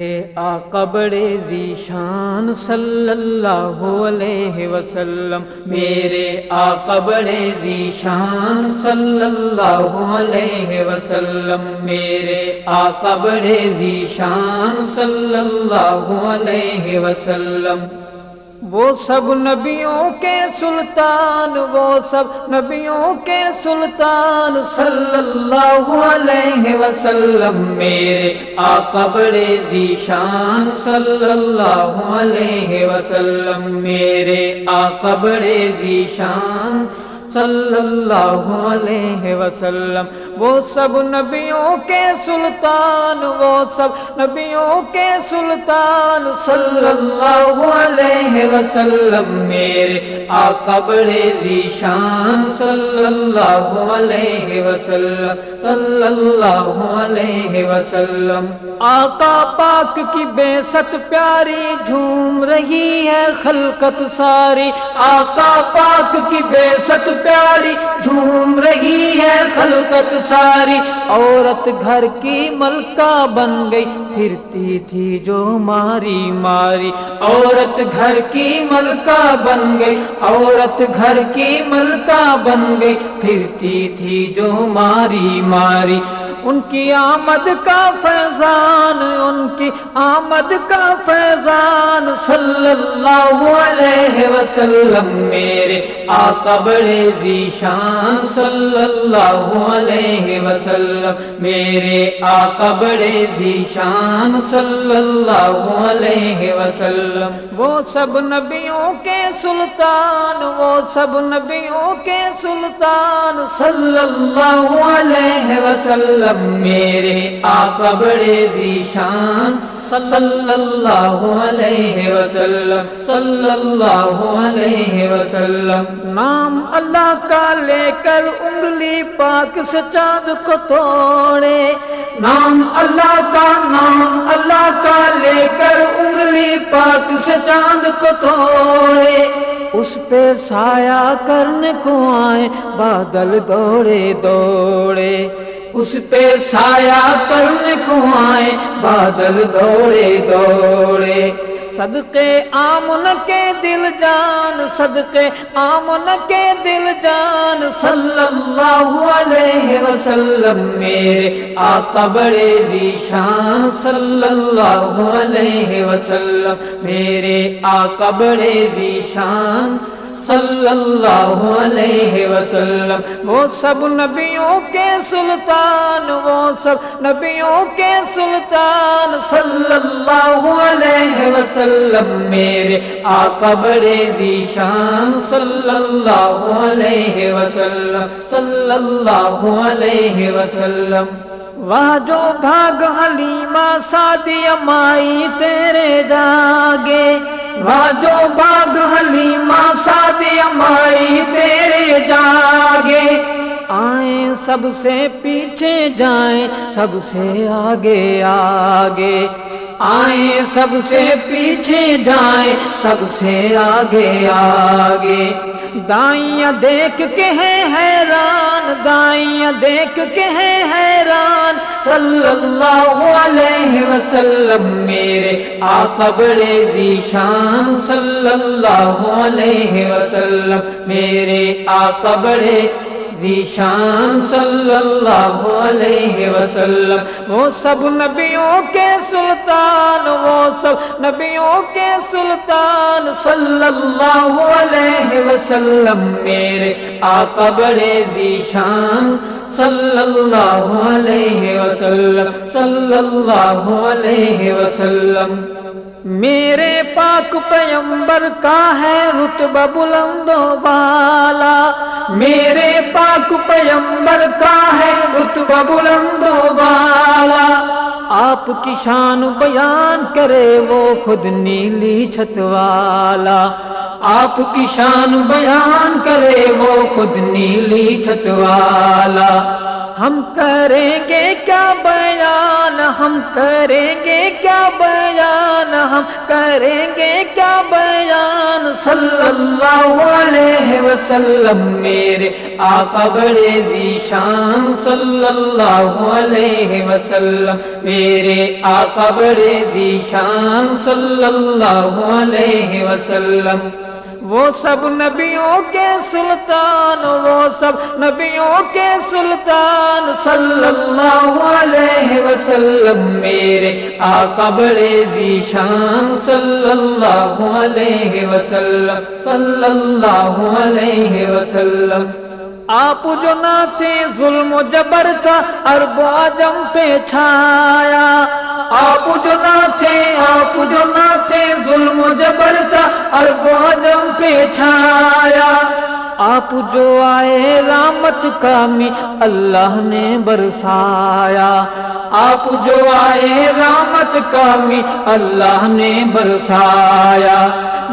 آقا بڑے ذیشان صلی اللہ علیہ وسلم، میرے آقا بڑے ذیشان صلی اللہ علیہ وسلم، میرے آقا بڑے ذیشان صلی اللہ علیہ وسلم۔ وہ سب نبیوں کے سلطان، وہ سب نبیوں کے سلطان۔ صلی اللہ علیہ وسلم، میرے آقا بڑے دیشان صلی اللہ علیہ وسلم، میرے آقا بڑے دیشان صلی اللہ علیہ وسلم۔ وہ سب نبیوں کے سلطان، وہ سب نبیوں کے سلطان۔ صلی اللہ علیہ وسلم، میرے آقا بڑے ذیشان صلی اللہ علیہ وسلم صلی اللہ علیہ وسلم۔ آقا پاک کی بے ست پیاری جھوم رہی ہے خلقت ساری۔ آقا پاک کی بے ست پیاری، جھوم رہی ہے خلقت ساری۔ عورت گھر کی ملکہ بن گئی، پھرتی تھی جو ماری ماری۔ عورت گھر کی ملکہ بن گئی، عورت گھر کی ملکہ بن گئی، پھرتی تھی جو ماری ماری۔ ان کی آمد کا فیضان، ان کی آمد کا فیضان۔ صلی اللہ علیہ وسلم، میرے آقا بڑے ذیشان صلی اللہ علیہ وسلم، میرے آقا بڑے ذیشان صلی اللہ علیہ وسلم، وہ سب نبیوں کے سلطان، وہ سب نبیوں کے سلطان۔ صلی اللہ علیہ وسلم میرے آقا بڑے ذیشان صلی اللہ علیہ وسلم صلی اللہ علیہ وسلم۔ نام اللہ کا لے کر انگلی پاک سے چاند کو توڑے۔ نام اللہ کا نام اللہ کا لے کر انگلی پاک سے چاند کو توڑے۔ اس پہ سایہ کرنے کو آئے بادل دوڑے دوڑے۔ اس پہ سایہ کرنے کو آئے بادل دوڑے دوڑے۔ صدقے آمن کے دل جان، صدقے آمن کے دل جان۔ صلی اللہ علیہ وسلم، میرے آقا بڑے ذیشان صلی اللہ علیہ وسلم، میرے آقا بڑے ذیشان صلی اللہ علیہ وسلم۔ وہ سب نبیوں کے سلطان، وہ سب نبیوں کے سلطان۔ صلی اللہ علیہ وسلم، میرے آقا بڑے دیشان صلی اللہ علیہ وسلم صلی اللہ علیہ وسلم۔ وہاں جو بھاگ حلیمہ سادی مائی تیرے جاگے وہاں جو بھاگ حلیمہ مائی تیرے جاگے۔ آئیں سب سے پیچھے جائیں، سب سے آگے آگے۔ آئیں سب سے پیچھے جائیں، سب سے آگے آگے۔ دائیاں دیکھ کے ہیں حیران، دائیاں دیکھ کے ہیں حیران۔ صلی اللہ علیہ وسلم، میرے آقا بڑے ذیشان صلی اللہ علیہ وسلم، میرے آقا بڑے ذیشان صلی اللہ علیہ وسلم، وہ سب نبیوں کے سلطان۔ وہ سب نبیوں کے سلطان صلی اللہ علیہ وسلم، میرے آقا بڑے ذیشان صلی اللہ علیہ وسلم، صلی اللہ علیہ وسلم۔ میرے پاک پیمبر کا ہے رتبہ بلند و بالا۔ میرے پاک پیمبر کا ہے رتبہ بلند و بالا۔ آپ کی شان بیان کرے وہ خود نیلی چھت والا۔ آپ کی شان بیان کرے وہ خود نیلی چھت والا۔ ہم کریں گے کیا بیان ہم کریں گے کیا بیان؟ ہم کریں گے کیا بیان؟ صلی اللہ علیہ وسلم میرے آقا بڑے دیشان صلی اللہ علیہ وسلم میرے آقا بڑے دیشان صلی اللہ علیہ وسلم وہ سب نبیوں کے سلطان، وہ سب نبیوں کے سلطان۔ صلی اللہ علیہ وسلم، میرے آقا بڑے دیشان صلی اللہ علیہ وسلم، صلی اللہ علیہ وسلم۔ آپ جو نہ تھے ظلم و جبر تھا ارب آجم پہ چھایا۔ آپ جو نہ تھے آپ جو نہ جبر تھا ارب آجم پہ چھایا۔ آپ جو آئے رامت کامی، اللہ نے برسایا۔ آپ جو آئے رامت کامی، اللہ نے برسایا۔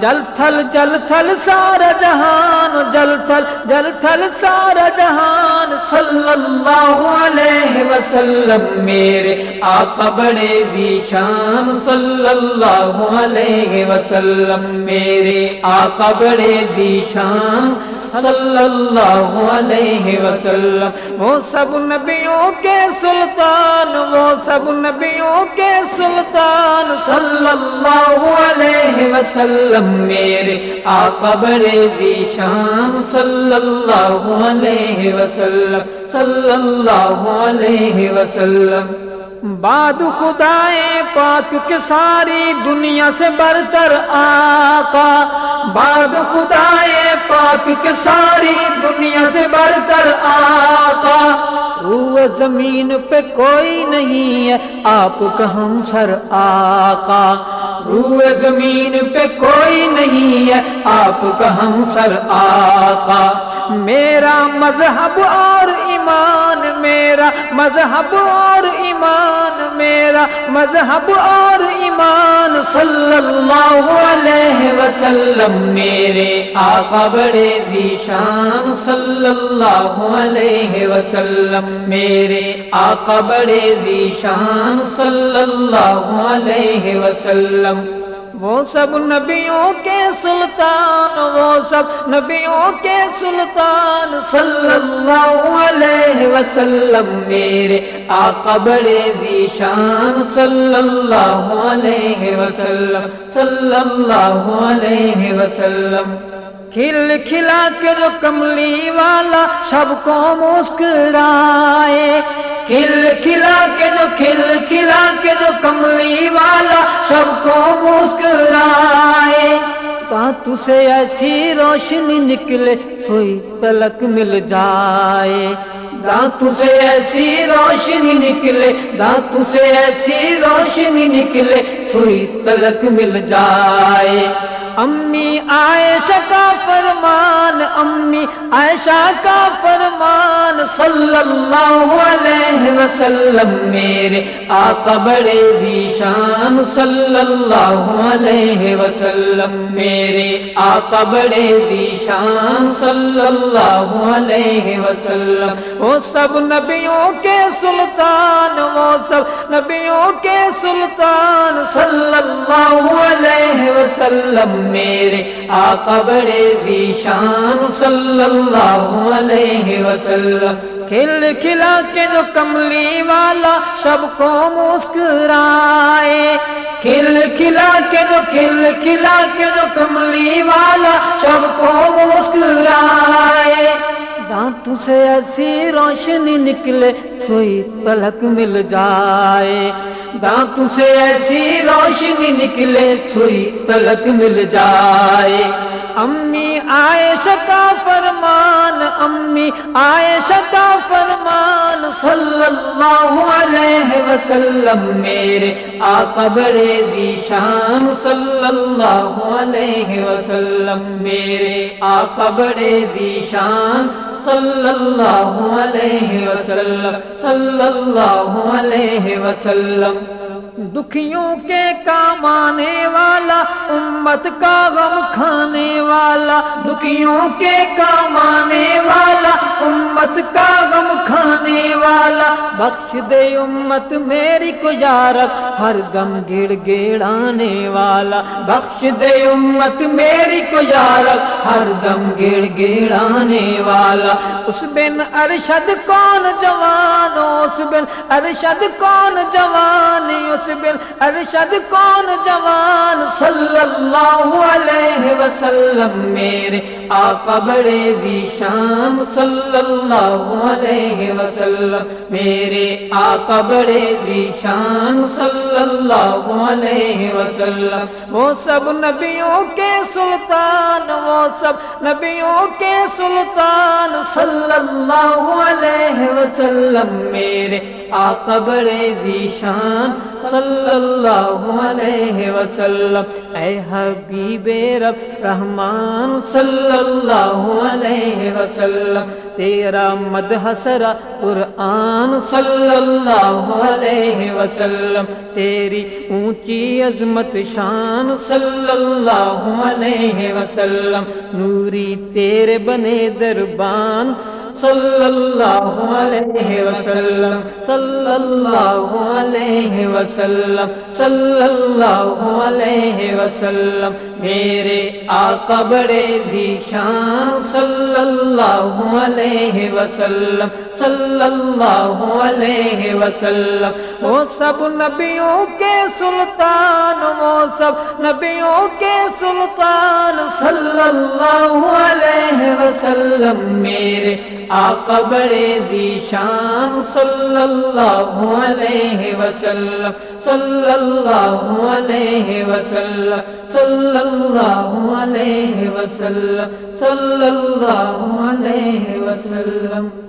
جل تھل جل تھل سارا جہان، جل تھل جل تھل سارا جہان۔ صلی اللہ علیہ وسلم، میرے آقا بڑے دیشان صلی اللہ علیہ وسلم، میرے آقا بڑے دیشان صلی اللہ علیہ وسلم، وہ سب نبیوں کے سلطان، وہ سب نبیوں کے سلطان۔ صلی اللہ علیہ وسلم میرے آقا بڑے دیشان صلی اللہ علیہ وسلم، صلی اللہ علیہ وسلم۔ بعد خدائے پاک کے ساری دنیا سے برتر آقا۔ بعد خدائے پاک کے ساری دنیا سے برتر آقا۔ روح زمین پہ کوئی نہیں ہے، آپ کا ہم سر آقا۔ روح زمین پہ کوئی نہیں ہے۔ آپ کا ہم سر آقا۔ میرا مذہب اور ایمان میں میرا مذہب اور ایمان، میرا مذہب اور ایمان۔ صلی اللہ علیہ وسلم، میرے آقا بڑے دیشان صلی اللہ علیہ وسلم، میرے آقا بڑے دیشان صلی اللہ علیہ وسلم۔ وہ سب نبیوں کے سلطان، وہ سب نبیوں کے سلطان۔ صلی اللہ علیہ وسلم، میرے آقا بڑے دیشان صلی اللہ علیہ وسلم، صلی اللہ علیہ وسلم۔ کھل کھلا کے جو کملی والا سب کو مسکرائے۔ کھل کھلا کے جو کھل کھلا کے جو کملی والا سب کو مسکرائے۔ تو سے ایسی روشنی نکلے، سوئی پلک مل جائے۔ دانتوں سے ایسی روشنی نکلے دانتوں سے ایسی روشنی نکلے، سوئی تلک مل جائے۔ امی عائشہ کا فرمان، امی عائشہ کا فرمان، صلی اللہ علیہ وسلم میرے آقا بڑے دیشان صلی اللہ علیہ وسلم میرے آقا بڑے دیشان صلی اللہ علیہ وسلم۔ وہ سب نبیوں کے سلطان، وہ سب نبیوں کے سلطان، صلی اللہ علیہ وسلم میرے آقا بڑے دیشان صلی اللہ علیہ وسلم۔ کھل کھلا کے جو کملی والا سب کو مسکرائے۔ کھل کھلا کے جو کھل کھلا کے جو کملی والا سب کو مسکرائے۔ دانتوں سے ایسی روشنی نکلے، سوئی پلک مل جائے۔ دانت سے ایسی روشنی نکلے، سوئی تلک مل جائے۔ امی آئے کا فرمان، امی آئے کا صلی اللہ علیہ وسلم، میرے آقا بڑے دیشان صلی اللہ علیہ وسلم، میرے آقا بڑے دیشان صلی اللہ علیہ وسلم صلی اللہ علیہ وسلم۔ دکھیوں کے کام آنے والا، امت کا غم کھانے والا۔ دکھیوں کے کام آنے والا، امت کا غم کھانے والا۔ بخش دے امت میری کو یارب، ہر دم گڑ گڑانے والا۔ بخش دے امت میری کو یارب، ہر دم گڑ گڑانے والا۔ اس بن ارشد کون جوان، اس بن ارشد کون جوان، اس بن ارشد کون جوان صلی اللہ علیہ وسلم میرے آقا بڑے دی شان صلی اللہ علیہ وسلم۔ میرے آقا بڑے دی شان صلی اللہ علیہ وسلم۔ وہ سب نبیوں کے سلطان، وہ سب نبیوں کے سلطان صلی اللہ علیہ وسلم۔ میرے آقا بڑے دی شان صلی اللہ علیہ وسلم۔ اے حبیب رب رحمان صلی اللہ علیہ وسلم، تیرا مد حسرا قرآن صلی اللہ علیہ وسلم، تیری اونچی عظمت شان صلی اللہ علیہ وسلم، نوری تیرے بنے دربان صلی اللہ علیہ وسلم صلی اللہ علیہ وسلم صلی اللہ علیہ وسلم، میرے آقا بڑے شان صلی اللہ علیہ وسلم صلی اللہ علیہ وسلم۔ وہ سب نبیوں کے سلطان، وہ سب نبیوں کے سلطان صلی اللہ علیہ وسلم، میرے آقا بڑے شان، صلی اللہ علیہ وسلم، صلی اللہ علیہ وسلم، صلی اللہ علیہ وسلم، صلی اللہ علیہ وسلم۔